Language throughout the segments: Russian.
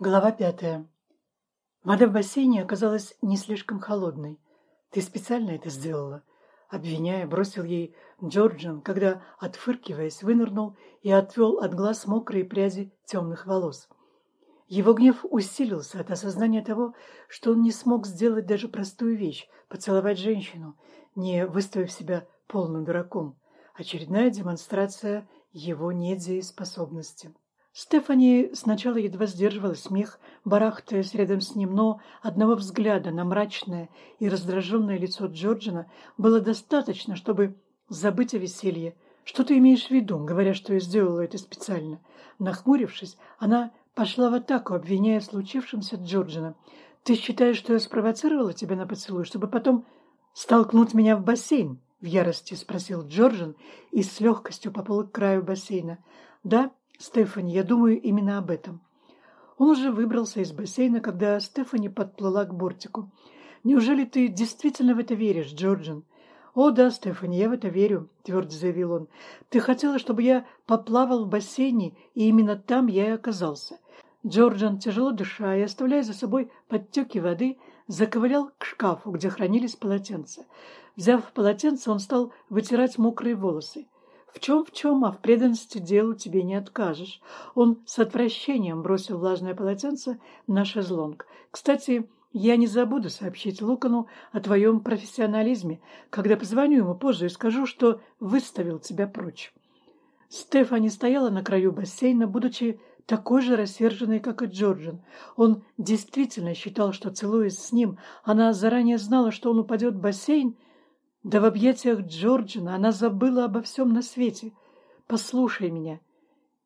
Глава пятая. Вода в бассейне оказалась не слишком холодной. Ты специально это сделала? Обвиняя, бросил ей Джорджин, когда, отфыркиваясь, вынырнул и отвел от глаз мокрые пряди темных волос. Его гнев усилился от осознания того, что он не смог сделать даже простую вещь – поцеловать женщину, не выставив себя полным дураком. Очередная демонстрация его недееспособности. Стефани сначала едва сдерживала смех, барахтаясь рядом с ним, но одного взгляда на мрачное и раздраженное лицо Джорджина было достаточно, чтобы забыть о веселье. «Что ты имеешь в виду, говоря, что я сделала это специально?» Нахмурившись, она пошла в атаку, обвиняя в случившемся Джорджина. «Ты считаешь, что я спровоцировала тебя на поцелуй, чтобы потом столкнуть меня в бассейн?» — в ярости спросил Джорджин и с легкостью поплыл к краю бассейна. «Да, Стефани, я думаю именно об этом. Он уже выбрался из бассейна, когда Стефани подплыла к бортику. «Неужели ты действительно в это веришь, Джорджин?» «О, да, Стефани, я в это верю», — твердо заявил он. «Ты хотела, чтобы я поплавал в бассейне, и именно там я и оказался». Джорджин, тяжело дыша и оставляя за собой подтеки воды, заковылял к шкафу, где хранились полотенца. Взяв полотенце, он стал вытирать мокрые волосы. В чем в чем, а в преданности делу тебе не откажешь. Он с отвращением бросил влажное полотенце на шезлонг. Кстати, я не забуду сообщить Лукану о твоем профессионализме, когда позвоню ему позже и скажу, что выставил тебя прочь. Стефани стояла на краю бассейна, будучи такой же рассерженной, как и Джорджин. Он действительно считал, что, целуясь с ним, она заранее знала, что он упадет в бассейн, да в объятиях Джорджина она забыла обо всем на свете. Послушай меня.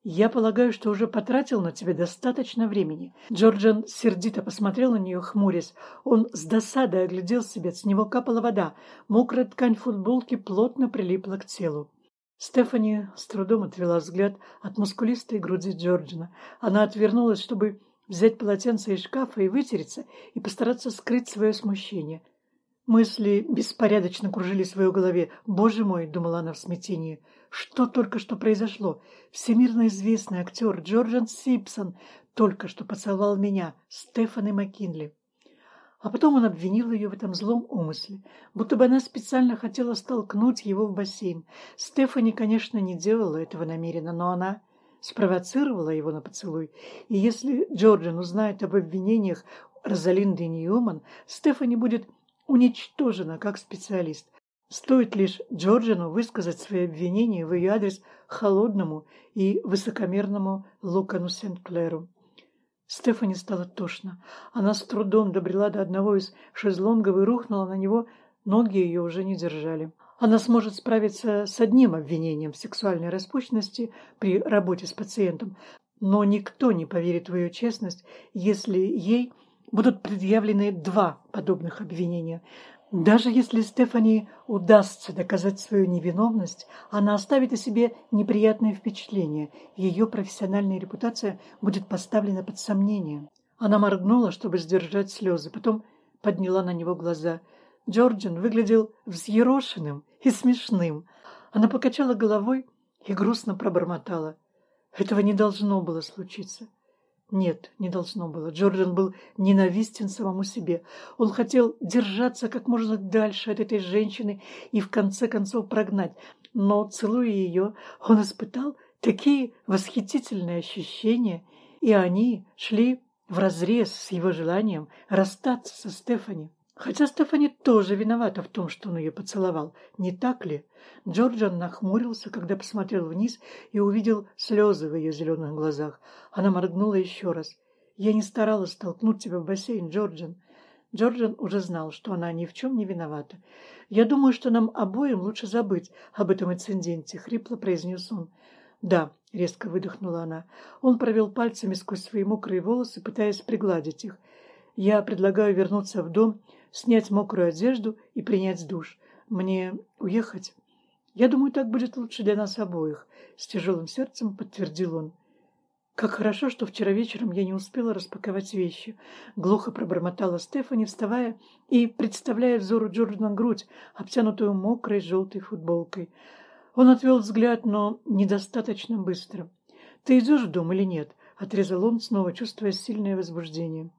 Я полагаю, что уже потратил на тебя достаточно времени. Джорджин сердито посмотрел на нее, хмурясь. Он с досадой оглядел себя, с него капала вода. Мокрая ткань футболки плотно прилипла к телу. Стефани с трудом отвела взгляд от мускулистой груди Джорджина. Она отвернулась, чтобы взять полотенце из шкафа и вытереться, и постараться скрыть свое смущение. Мысли беспорядочно кружились в ее голове. «Боже мой!» — думала она в смятении. «Что только что произошло? Всемирно известный актер Джорджан Симпсон только что поцеловал меня, Стефани Маккинли». А потом он обвинил ее в этом злом умысле, будто бы она специально хотела столкнуть его в бассейн. Стефани, конечно, не делала этого намеренно, но она спровоцировала его на поцелуй. И если Джорджан узнает об обвинениях Розалинды Ньюман, Стефани будет уничтожена как специалист. Стоит лишь Джорджину высказать свои обвинения в ее адрес холодному и высокомерному Лукану Сент-Клеру. Стефани стало тошно. Она с трудом добрела до одного из шезлонгов и рухнула на него, ноги ее уже не держали. Она сможет справиться с одним обвинением в сексуальной распущенности при работе с пациентом, но никто не поверит в ее честность, если ей будут предъявлены два подобных обвинения. Даже если Стефани удастся доказать свою невиновность, она оставит о себе неприятное впечатление, ее профессиональная репутация будет поставлена под сомнение. Она моргнула, чтобы сдержать слезы, потом подняла на него глаза. Джорджин выглядел взъерошенным и смешным. Она покачала головой и грустно пробормотала. Этого не должно было случиться. Нет, не должно было. Джордан был ненавистен самому себе. Он хотел держаться как можно дальше от этой женщины и в конце концов прогнать. Но, целуя ее, он испытал такие восхитительные ощущения, и они шли вразрез с его желанием расстаться со Стефани. Хотя Стефани тоже виновата в том, что он ее поцеловал, не так ли? Джорджан нахмурился, когда посмотрел вниз и увидел слезы в ее зеленых глазах. Она моргнула еще раз. «Я не старалась столкнуть тебя в бассейн, Джорджан». Джорджан уже знал, что она ни в чем не виновата. «Я думаю, что нам обоим лучше забыть об этом инциденте», — хрипло произнес он. «Да», — резко выдохнула она. Он провел пальцами сквозь свои мокрые волосы, пытаясь пригладить их. «Я предлагаю вернуться в дом снять мокрую одежду и принять душ. Мне уехать? Я думаю, так будет лучше для нас обоих, с тяжелым сердцем подтвердил он. Как хорошо, что вчера вечером я не успела распаковать вещи. Глухо пробормотала Стефани, вставая и представляя взору Джорджана грудь, обтянутую мокрой желтой футболкой. Он отвел взгляд, но недостаточно быстро. «Ты идешь в дом или нет?» — отрезал он, снова чувствуя сильное возбуждение.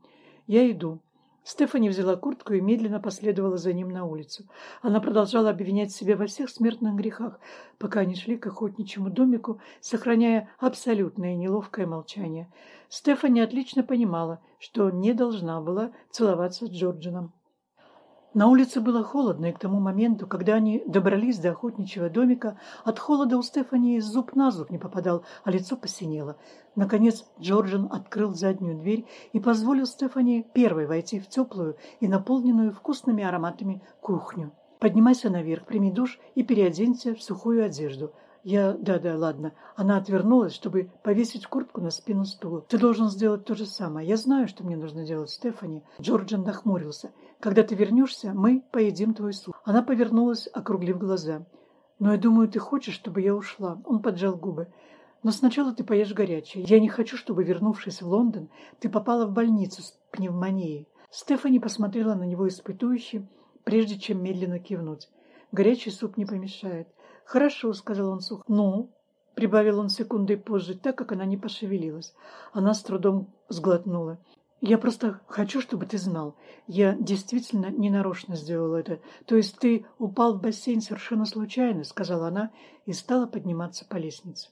«Я иду». Стефани взяла куртку и медленно последовала за ним на улицу. Она продолжала обвинять себя во всех смертных грехах, пока они шли к охотничьему домику, сохраняя абсолютное неловкое молчание. Стефани отлично понимала, что не должна была целоваться с Джорджином. На улице было холодно, и к тому моменту, когда они добрались до охотничьего домика, от холода у Стефании зуб на зуб не попадал, а лицо посинело. Наконец Джорджин открыл заднюю дверь и позволил Стефании первой войти в теплую и наполненную вкусными ароматами кухню. «Поднимайся наверх, прими душ и переоденься в сухую одежду. Я... Да-да, ладно. Она отвернулась, чтобы повесить куртку на спину стула. Ты должен сделать то же самое. Я знаю, что мне нужно делать, Стефани. Джорджин нахмурился. Когда ты вернешься, мы поедим твой суп. Она повернулась, округлив глаза. Но я думаю, ты хочешь, чтобы я ушла. Он поджал губы. Но сначала ты поешь горячее. Я не хочу, чтобы, вернувшись в Лондон, ты попала в больницу с пневмонией. Стефани посмотрела на него испытующе, прежде чем медленно кивнуть. Горячий суп не помешает. «Хорошо», — сказал он сухо. «Ну?» — прибавил он секундой позже, так как она не пошевелилась. Она с трудом сглотнула. «Я просто хочу, чтобы ты знал. Я действительно ненарочно сделала это. То есть ты упал в бассейн совершенно случайно», — сказала она и стала подниматься по лестнице.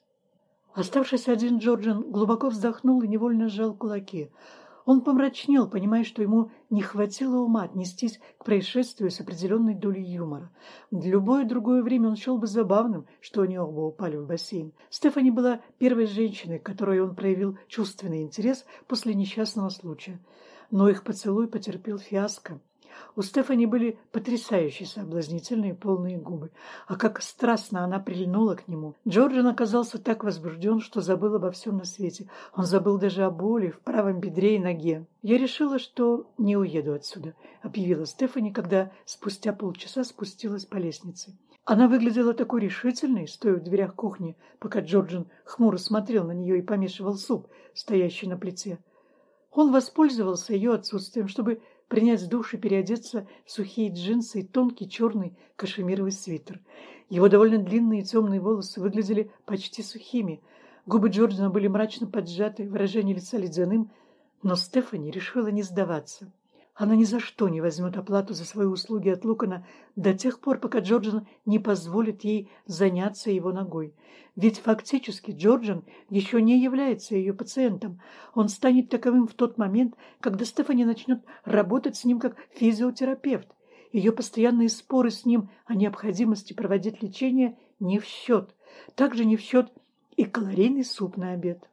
Оставшись один, Джорджин глубоко вздохнул и невольно сжал кулаки. Он помрачнел, понимая, что ему не хватило ума отнестись к происшествию с определенной долей юмора. В любое другое время он счел бы забавным, что они оба упали в бассейн. Стефани была первой женщиной, которой он проявил чувственный интерес после несчастного случая. Но их поцелуй потерпел фиаско. У Стефани были потрясающие соблазнительные полные губы. А как страстно она прильнула к нему. Джорджин оказался так возбужден, что забыл обо всем на свете. Он забыл даже о боли в правом бедре и ноге. «Я решила, что не уеду отсюда», — объявила Стефани, когда спустя полчаса спустилась по лестнице. Она выглядела такой решительной, стоя в дверях кухни, пока Джорджин хмуро смотрел на нее и помешивал суп, стоящий на плите. Он воспользовался ее отсутствием, чтобы принять душ и переодеться в сухие джинсы и тонкий черный кашемировый свитер. Его довольно длинные темные волосы выглядели почти сухими. Губы Джорджина были мрачно поджаты, выражение лица ледяным, но Стефани решила не сдаваться. Она ни за что не возьмет оплату за свои услуги от Лукана до тех пор, пока Джорджин не позволит ей заняться его ногой. Ведь фактически Джорджин еще не является ее пациентом. Он станет таковым в тот момент, когда Стефани начнет работать с ним как физиотерапевт. Ее постоянные споры с ним о необходимости проводить лечение не в счет. Также не в счет и калорийный суп на обед.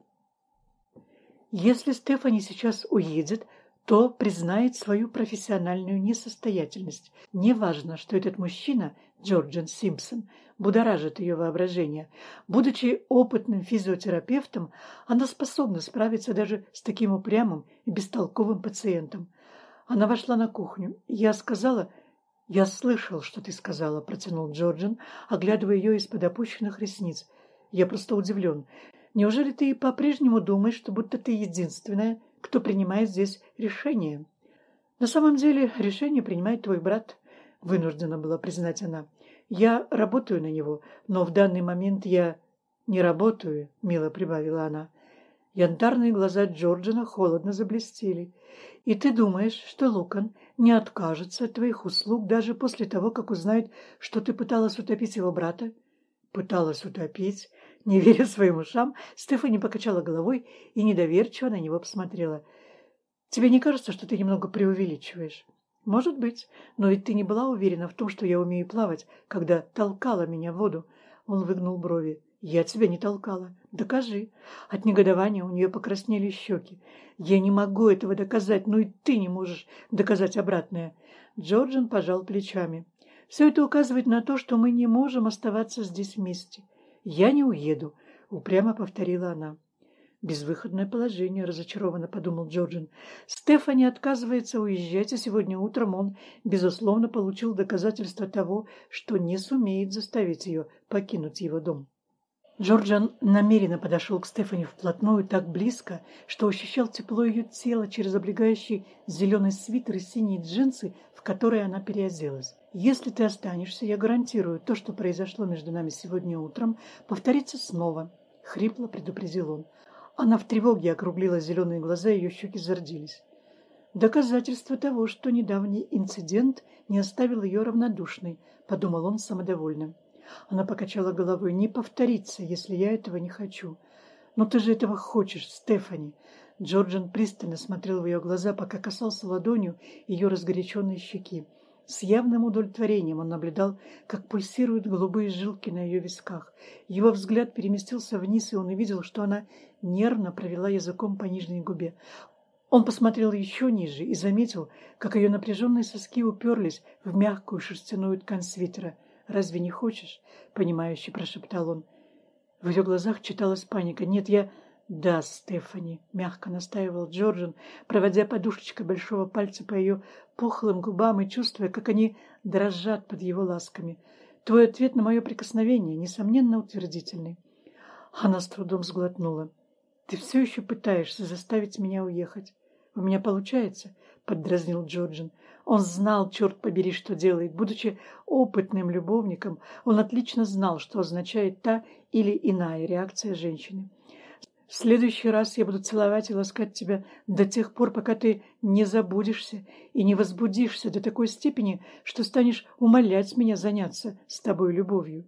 Если Стефани сейчас уедет, то признает свою профессиональную несостоятельность. Неважно, что этот мужчина, Джорджин Симпсон, будоражит ее воображение. Будучи опытным физиотерапевтом, она способна справиться даже с таким упрямым и бестолковым пациентом. Она вошла на кухню. Я сказала... «Я слышал, что ты сказала», — протянул Джорджин, оглядывая ее из-под опущенных ресниц. «Я просто удивлен. Неужели ты по-прежнему думаешь, что будто ты единственная, кто принимает здесь решение. На самом деле решение принимает твой брат, вынуждена была признать она. Я работаю на него, но в данный момент я не работаю, мило прибавила она. Янтарные глаза Джорджина холодно заблестели. «И ты думаешь, что Лукан не откажется от твоих услуг даже после того, как узнает, что ты пыталась утопить его брата?» «Пыталась утопить? Не веря своим ушам, Стефани покачала головой и недоверчиво на него посмотрела. «Тебе не кажется, что ты немного преувеличиваешь?» «Может быть, но ведь ты не была уверена в том, что я умею плавать, когда толкала меня в воду». Он выгнул брови. «Я тебя не толкала. Докажи». От негодования у нее покраснели щеки. «Я не могу этого доказать, но и ты не можешь доказать обратное». Джорджин пожал плечами. «Все это указывает на то, что мы не можем оставаться здесь вместе. «Я не уеду», — упрямо повторила она. «Безвыходное положение», — разочарованно подумал Джорджин. «Стефани отказывается уезжать, и сегодня утром он, безусловно, получил доказательство того, что не сумеет заставить ее покинуть его дом». Джорджан намеренно подошел к Стефани вплотную так близко, что ощущал тепло ее тела через облегающий зеленый свитер и синие джинсы, в которые она переоделась. «Если ты останешься, я гарантирую, то, что произошло между нами сегодня утром, повторится снова», — хрипло предупредил он. Она в тревоге округлила зеленые глаза, ее щеки зарделись. Доказательство того, что недавний инцидент не оставил ее равнодушной, подумал он самодовольным. Она покачала головой. Не повторится, если я этого не хочу. Но ты же этого хочешь, Стефани. Джорджин пристально смотрел в ее глаза, пока касался ладонью ее разгоряченной щеки. С явным удовлетворением он наблюдал, как пульсируют голубые жилки на ее висках. Его взгляд переместился вниз, и он увидел, что она нервно провела языком по нижней губе. Он посмотрел еще ниже и заметил, как ее напряженные соски уперлись в мягкую шерстяную ткань свитера. «Разве не хочешь?» — понимающе прошептал он. В ее глазах читалась паника. «Нет, я...» «Да, Стефани», — мягко настаивал Джорджин, проводя подушечкой большого пальца по ее пухлым губам и чувствуя, как они дрожат под его ласками. «Твой ответ на мое прикосновение, несомненно, утвердительный». Она с трудом сглотнула. «Ты все еще пытаешься заставить меня уехать. У меня получается?» — поддразнил Джорджин. Он знал, черт побери, что делает. Будучи опытным любовником, он отлично знал, что означает та или иная реакция женщины. В следующий раз я буду целовать и ласкать тебя до тех пор, пока ты не забудешься и не возбудишься до такой степени, что станешь умолять меня заняться с тобой любовью.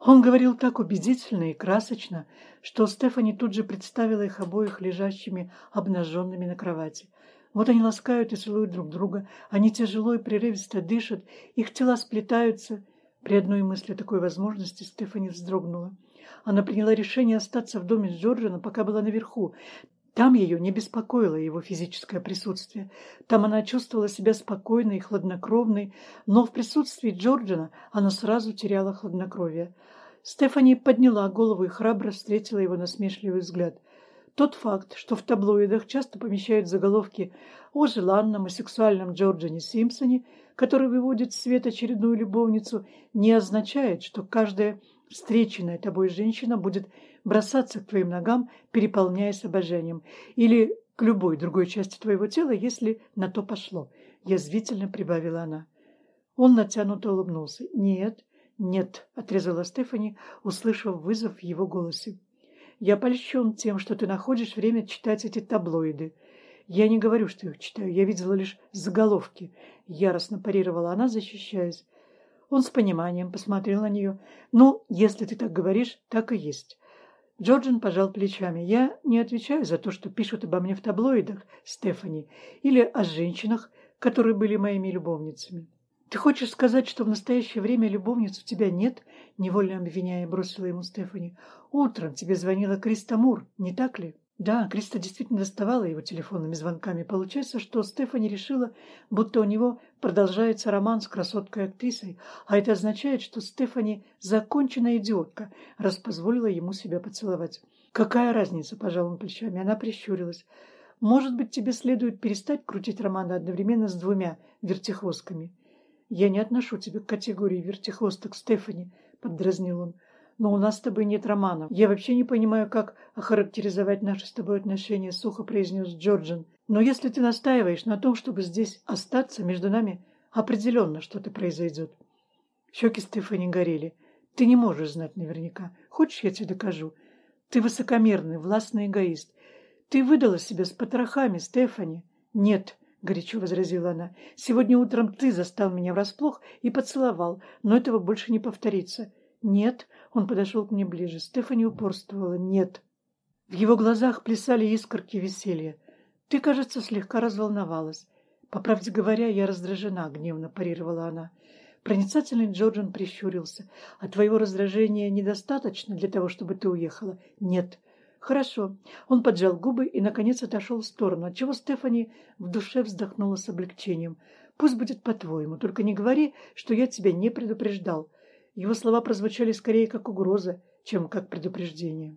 Он говорил так убедительно и красочно, что Стефани тут же представила их обоих лежащими обнаженными на кровати. Вот они ласкают и целуют друг друга, они тяжело и прерывисто дышат, их тела сплетаются. При одной мысли о такой возможности Стефани вздрогнула. Она приняла решение остаться в доме с Джорджином, пока была наверху. Там ее не беспокоило его физическое присутствие. Там она чувствовала себя спокойной и хладнокровной, но в присутствии Джорджина она сразу теряла хладнокровие. Стефани подняла голову и храбро встретила его насмешливый взгляд. Тот факт, что в таблоидах часто помещают заголовки о желанном и сексуальном Джорджине Симпсоне, который выводит в свет очередную любовницу, не означает, что каждая встреченная тобой женщина будет бросаться к твоим ногам, переполняясь обожанием, или к любой другой части твоего тела, если на то пошло, — язвительно прибавила она. Он натянуто улыбнулся. «Нет, нет», — отрезала Стефани, услышав вызов в его голосе. «Я польщен тем, что ты находишь время читать эти таблоиды. Я не говорю, что их читаю, я видела лишь заголовки», — яростно парировала она, защищаясь. Он с пониманием посмотрел на нее. «Ну, если ты так говоришь, так и есть». Джорджин пожал плечами. «Я не отвечаю за то, что пишут обо мне в таблоидах, Стефани, или о женщинах, которые были моими любовницами». «Ты хочешь сказать, что в настоящее время любовниц у тебя нет?» Невольно обвиняя, бросила ему Стефани. «Утром тебе звонила Криста Мур, не так ли?» Да, Криста действительно доставала его телефонными звонками. Получается, что Стефани решила, будто у него продолжается роман с красоткой-актрисой, а это означает, что Стефани законченная идиотка, раз позволила ему себя поцеловать. «Какая разница?» – пожал он плечами. Она прищурилась. «Может быть, тебе следует перестать крутить романы одновременно с двумя вертихвостками?» «Я не отношу тебя к категории вертихвосток, Стефани», – поддразнил он но у нас с тобой нет романов. Я вообще не понимаю, как охарактеризовать наши с тобой отношения, сухо произнес Джорджин. Но если ты настаиваешь на том, чтобы здесь остаться, между нами определенно что-то произойдет. Щеки Стефани горели. Ты не можешь знать наверняка. Хочешь, я тебе докажу? Ты высокомерный, властный эгоист. Ты выдала себя с потрохами, Стефани. Нет, — горячо возразила она. «Сегодня утром ты застал меня врасплох и поцеловал, но этого больше не повторится. Нет, он подошел к мне ближе. Стефани упорствовала. «Нет». В его глазах плясали искорки веселья. «Ты, кажется, слегка разволновалась». «По правде говоря, я раздражена», — гневно парировала она. Проницательный Джорджин прищурился. «А твоего раздражения недостаточно для того, чтобы ты уехала?» «Нет». «Хорошо». Он поджал губы и, наконец, отошел в сторону, отчего Стефани в душе вздохнула с облегчением. «Пусть будет по-твоему, только не говори, что я тебя не предупреждал». Его слова прозвучали скорее как угроза, чем как предупреждение.